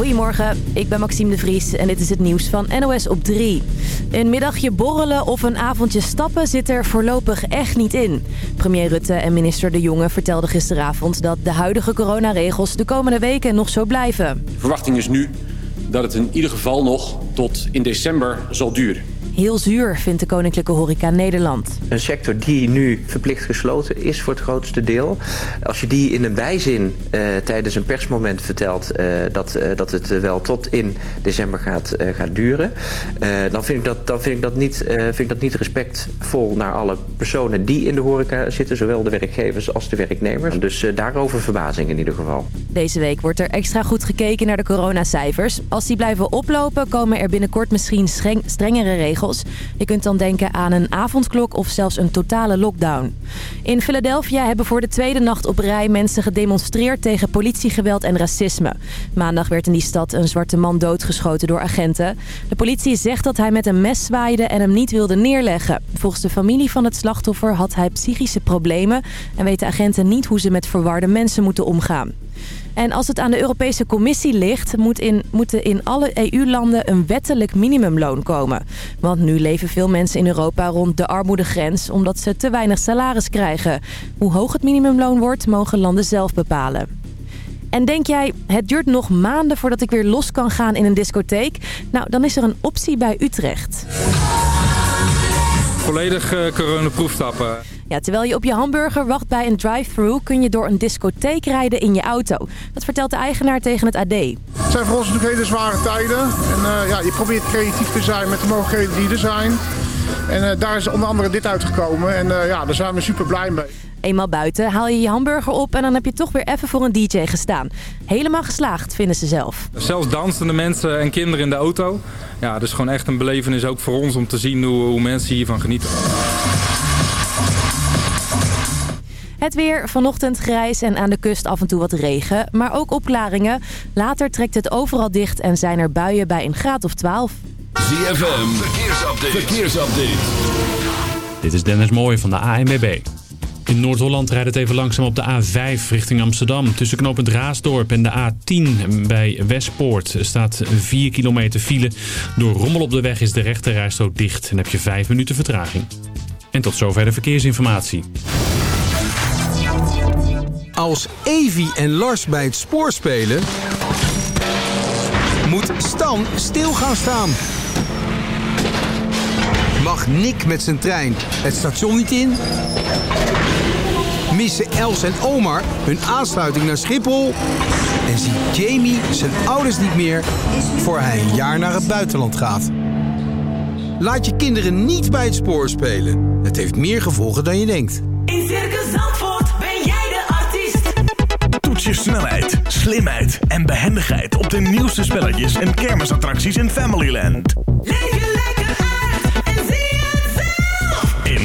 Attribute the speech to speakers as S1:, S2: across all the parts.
S1: Goedemorgen, ik ben Maxime de Vries en dit is het nieuws van NOS op 3. Een middagje borrelen of een avondje stappen zit er voorlopig echt niet in. Premier Rutte en minister De Jonge vertelden gisteravond dat de huidige coronaregels de komende weken nog zo blijven.
S2: De verwachting is nu dat het in ieder geval nog tot in december zal duren.
S1: Heel zuur, vindt de Koninklijke Horeca Nederland.
S3: Een sector die nu verplicht gesloten is voor het grootste deel. Als je die in een bijzin uh, tijdens een persmoment vertelt uh, dat, uh, dat het wel tot in december gaat, gaat duren. dan, vind ik dat, dan vind ik, dat niet, vind ik dat niet respectvol naar alle personen die in de horeca zitten. Zowel de werkgevers als de werknemers. Dus daarover verbazing in ieder geval.
S1: Deze week wordt er extra goed gekeken naar de coronacijfers. Als die blijven oplopen komen er binnenkort misschien strengere regels je kunt dan denken aan een avondklok of zelfs een totale lockdown. In Philadelphia hebben voor de tweede nacht op rij mensen gedemonstreerd tegen politiegeweld en racisme. Maandag werd in die stad een zwarte man doodgeschoten door agenten. De politie zegt dat hij met een mes zwaaide en hem niet wilde neerleggen. Volgens de familie van het slachtoffer had hij psychische problemen... en weten agenten niet hoe ze met verwarde mensen moeten omgaan. En als het aan de Europese Commissie ligt, moet in, moeten in alle EU-landen een wettelijk minimumloon komen. Want nu leven veel mensen in Europa rond de armoedegrens omdat ze te weinig salaris krijgen. Hoe hoog het minimumloon wordt, mogen landen zelf bepalen. En denk jij, het duurt nog maanden voordat ik weer los kan gaan in een discotheek? Nou, dan is er een optie bij Utrecht.
S4: Volledig uh, coronaproof stappen.
S1: Ja, terwijl je op je hamburger wacht bij een drive-thru... kun je door een discotheek rijden in je auto. Dat vertelt de eigenaar tegen het AD.
S5: Het zijn voor ons natuurlijk hele zware tijden. En uh, ja, je probeert creatief te zijn met de mogelijkheden die er zijn. En uh, daar is onder andere dit uitgekomen. En uh, ja, daar zijn we super blij mee.
S1: Eenmaal buiten haal je je hamburger op en dan heb je toch weer even voor een DJ gestaan. Helemaal geslaagd, vinden ze zelf.
S4: Zelfs dansende mensen en kinderen in de auto. Ja, dus gewoon echt een belevenis ook voor ons om te zien hoe, hoe mensen hiervan genieten.
S1: Het weer, vanochtend grijs en aan de kust af en toe wat regen. Maar ook opklaringen. Later trekt het overal dicht en zijn er buien bij een graad of 12.
S6: ZFM, verkeersupdate. verkeersupdate.
S7: Dit is Dennis Mooij van de ANWB. In Noord-Holland rijdt het even langzaam op de A5 richting Amsterdam. Tussen knooppunt Raasdorp en de A10 bij Westpoort staat 4 kilometer file. Door rommel op de weg is de rechterrijstrook dicht en heb je 5 minuten vertraging. En tot zover de verkeersinformatie.
S8: Als Evi en Lars bij het spoor spelen... moet Stan stil gaan staan. Mag Nick met zijn trein het station niet in? Missen Els en Omar hun aansluiting naar Schiphol? En ziet Jamie zijn ouders niet meer voor hij een jaar naar het buitenland gaat? Laat je kinderen niet bij het spoor spelen. Het heeft meer gevolgen dan je denkt.
S9: In Circus Zandvoort ben jij de artiest.
S10: Toets je snelheid, slimheid en behendigheid op de nieuwste spelletjes en kermisattracties in Familyland.
S9: Leef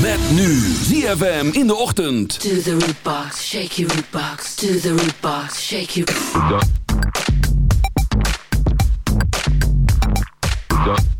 S6: Met nu ZFM in de ochtend.
S9: To the rootbox, shake your rootbox. To the rootbox, shake your...
S11: root Da.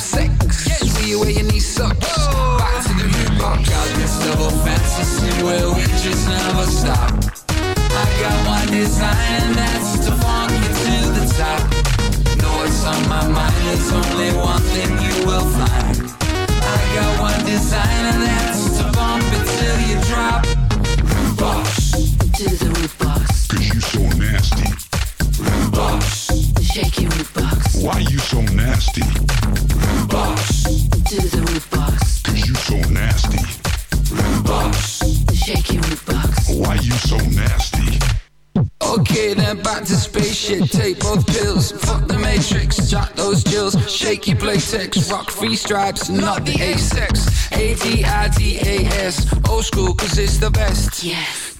S11: sex? See you where your knees suck. Back to the root box. Got this double fantasy where we just never stop. I got one design and that's to funk you to the top. Know what's on my mind? There's only one thing you will find. I got one design and that's to bump it till you drop. Root box.
S9: To the root box.
S12: Cause you so nasty.
S11: Root box.
S9: Shake your root box.
S12: Why you so nasty?
S11: Root box.
S9: To the root box.
S12: Cause you so nasty.
S11: Root box.
S9: Shake your root box.
S12: Why you so nasty?
S11: Okay, then back to spaceship. Take both pills. Fuck the matrix. Jack those jills. Shaky playtex. Rock free stripes, not the A-sex. A-D-I-D-A-S. Old school, cause it's the best.
S9: Yes.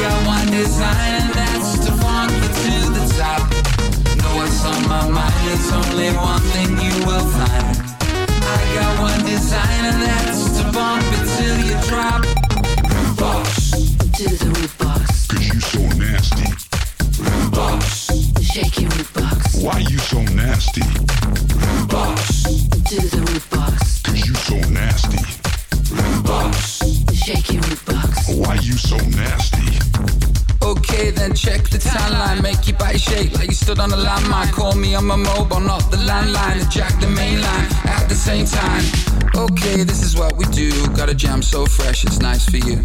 S11: I got one design and that's to funk you to the top. Know what's on my mind? There's only one thing you will find. I got one design and that's to bump it till you drop. Root box,
S9: To the root box.
S12: Cause you so nasty.
S11: root box,
S9: Shake your root box.
S12: Why you so nasty?
S11: root box,
S9: To the root box.
S12: Cause you so nasty.
S11: root box.
S9: Shake box.
S12: Why you so nasty?
S11: Okay, then check the timeline. Make your body shake like you stood on a landmine. Call me on my mobile, not the landline. And jack the main line at the same time. Okay, this is what we do. Got a jam so fresh, it's nice for you.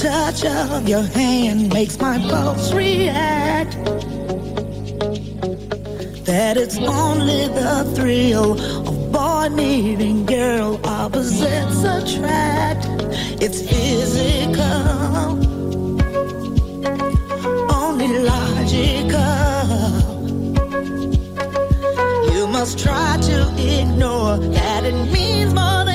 S13: Touch of your hand makes my pulse react. That it's only the thrill of boy meeting girl, opposites attract. It's physical, logical. You must try to ignore that it means more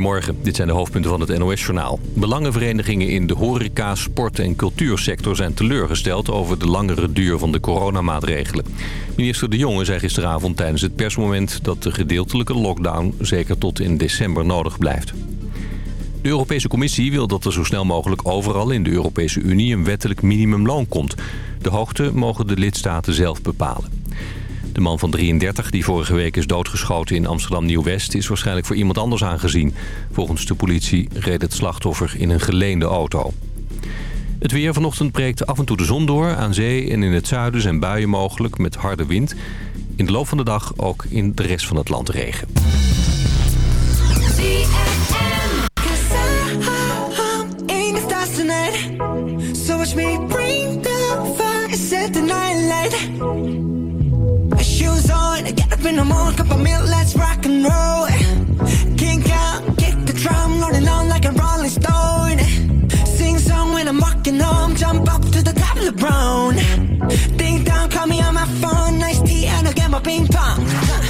S14: Goedemorgen, dit zijn de hoofdpunten van het NOS-journaal. Belangenverenigingen in de horeca, sport en cultuursector zijn teleurgesteld over de langere duur van de coronamaatregelen. Minister De Jonge zei gisteravond tijdens het persmoment dat de gedeeltelijke lockdown zeker tot in december nodig blijft. De Europese Commissie wil dat er zo snel mogelijk overal in de Europese Unie een wettelijk minimumloon komt. De hoogte mogen de lidstaten zelf bepalen. De man van 33, die vorige week is doodgeschoten in Amsterdam-Nieuw-West... is waarschijnlijk voor iemand anders aangezien. Volgens de politie reed het slachtoffer in een geleende auto. Het weer vanochtend breekt af en toe de zon door. Aan zee en in het zuiden zijn buien mogelijk met harde wind. In de loop van de dag ook in de rest van het land regen.
S15: up in the morning, cup of milk, let's rock and roll. King out, kick the drum, rolling on like a rolling stone. Sing song when I'm walking home, jump up to the top of the brown. Ding dong, call me on my phone, nice tea, and I'll get my ping pong.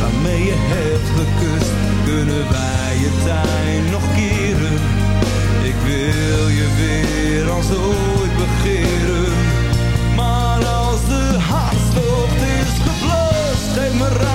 S16: waarmee je hebt gekust. Kunnen wij je tijd nog keren? Ik wil je weer als ooit begeren. Maar als de hartstocht is geblust, geef me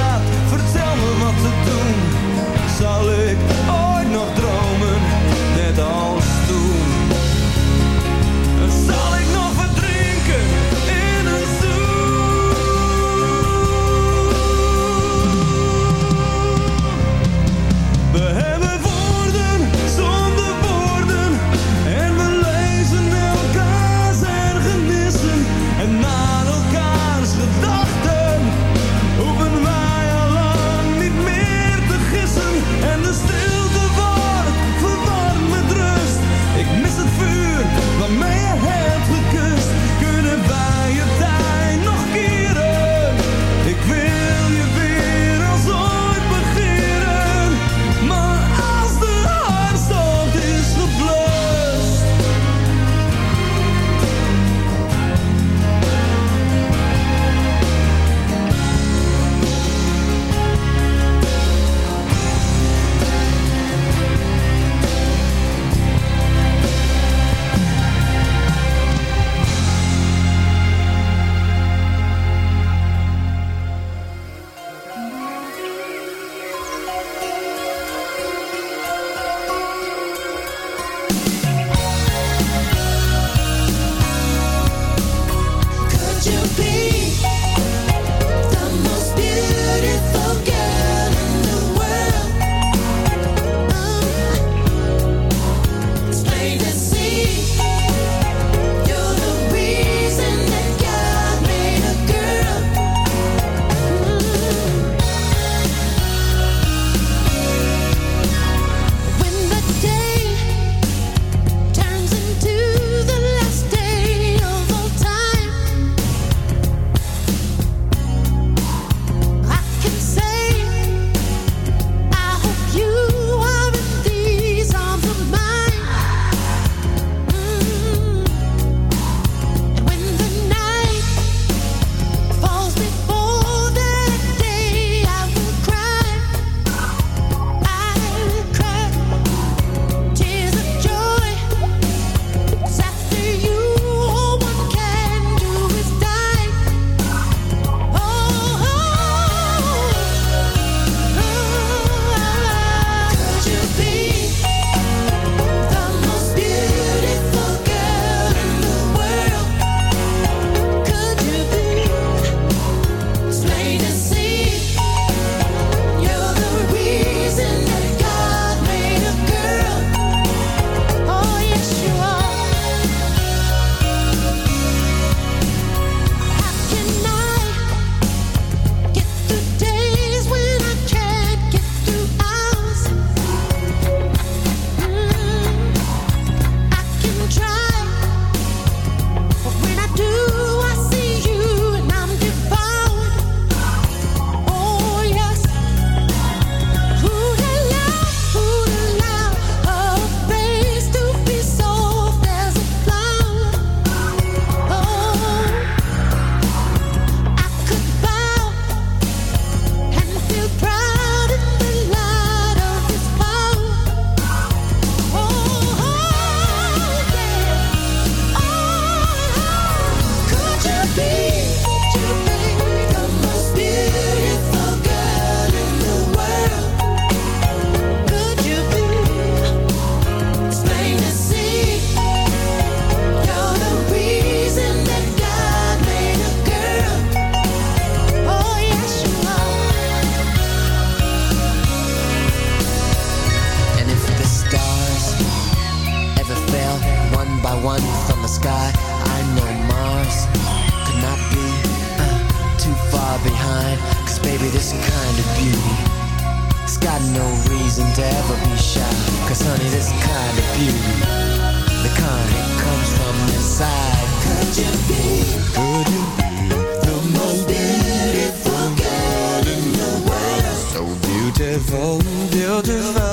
S17: beautiful.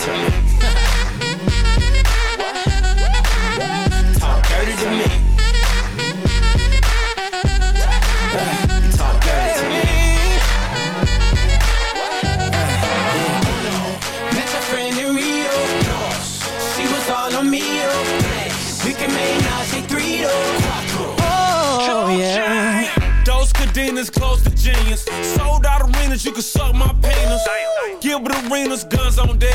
S8: To me.
S18: talk dirty to me.
S8: Talk dirty to me.
S18: Met a friend in Rio. She was all on me. oh. We can make say three though. Oh yeah.
S19: Those cadenas close to genius. Sold out arenas, you can suck my penis. Gilbert Arenas, guns on deck.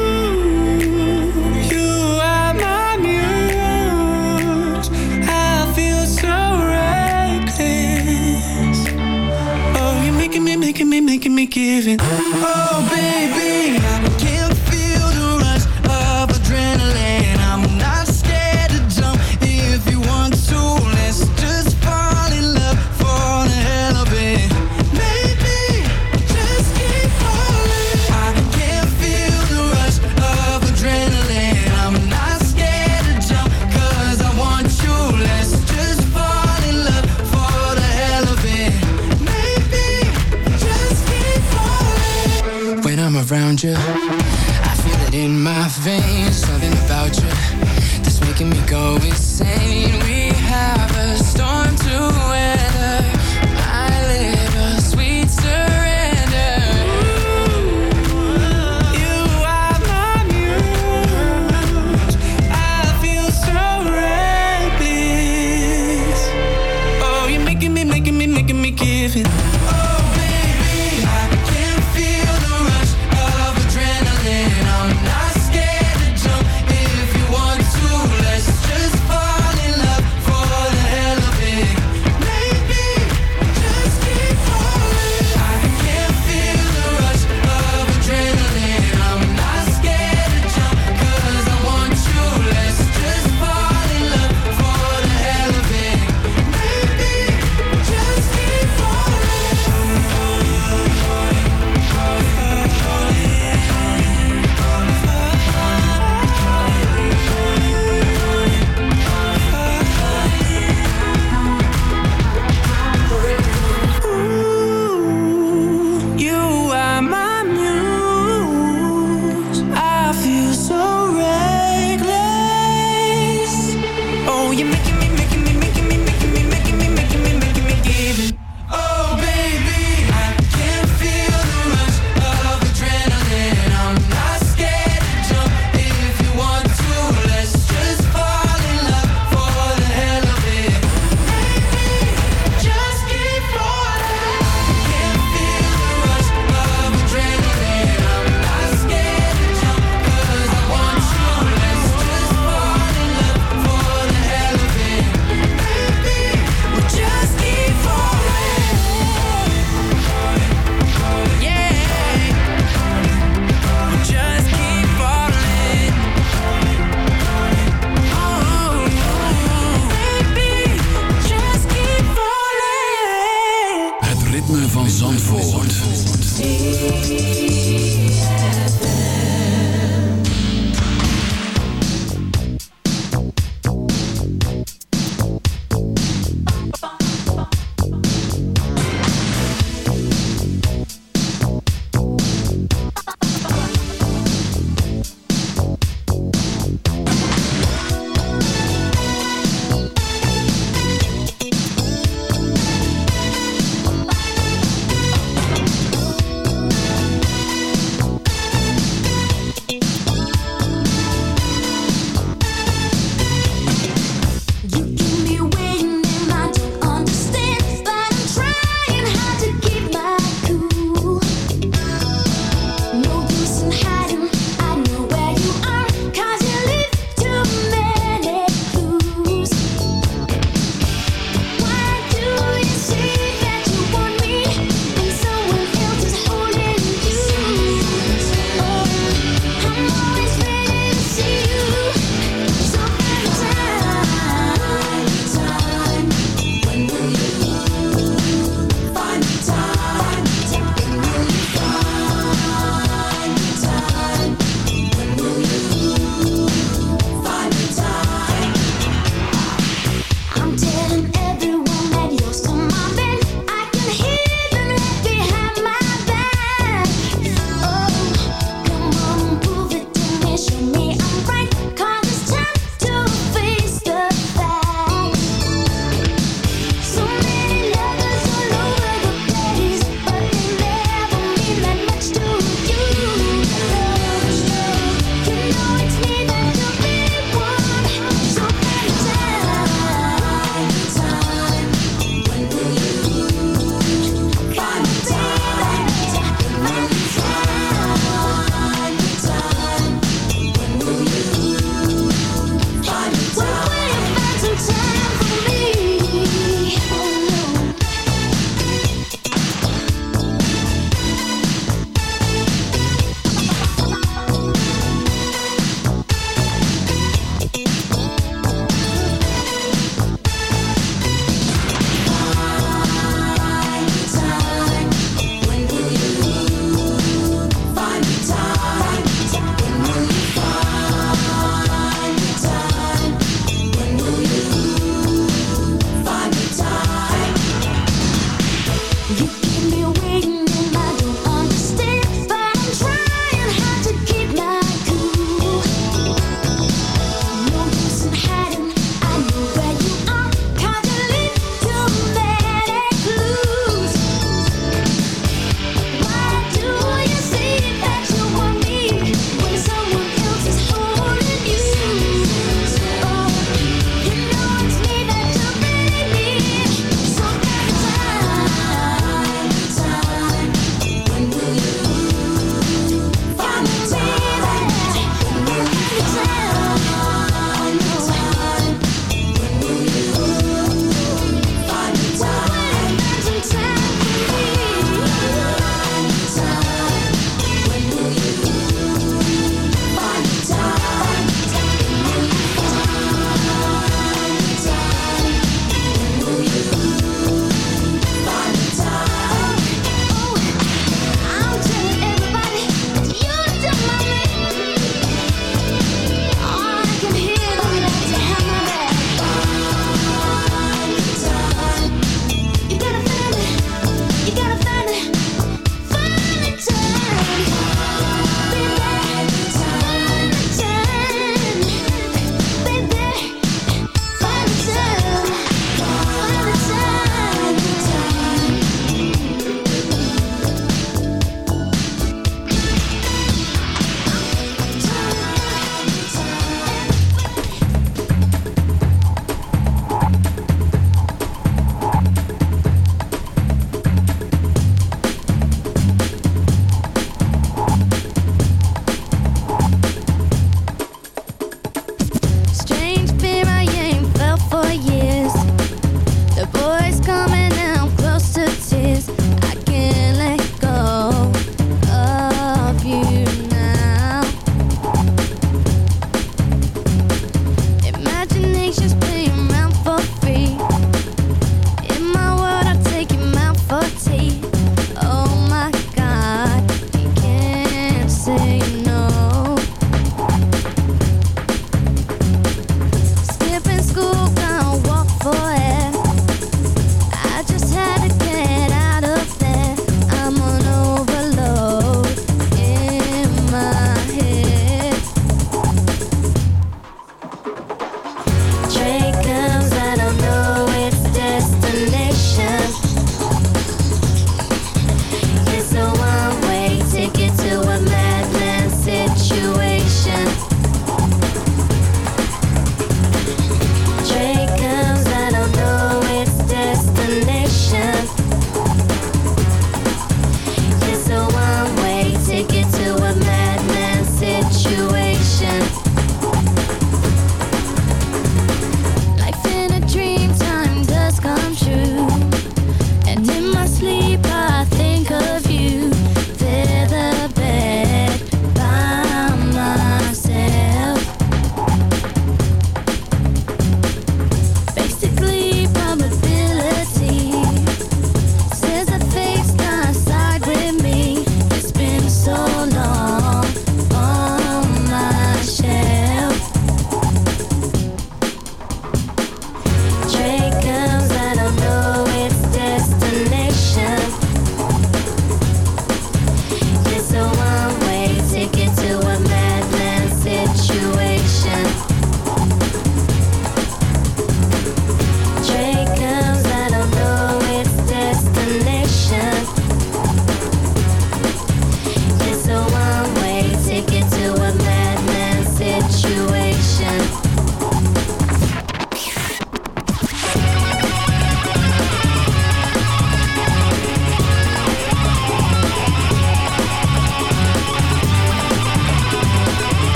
S20: Me, it. Oh, baby,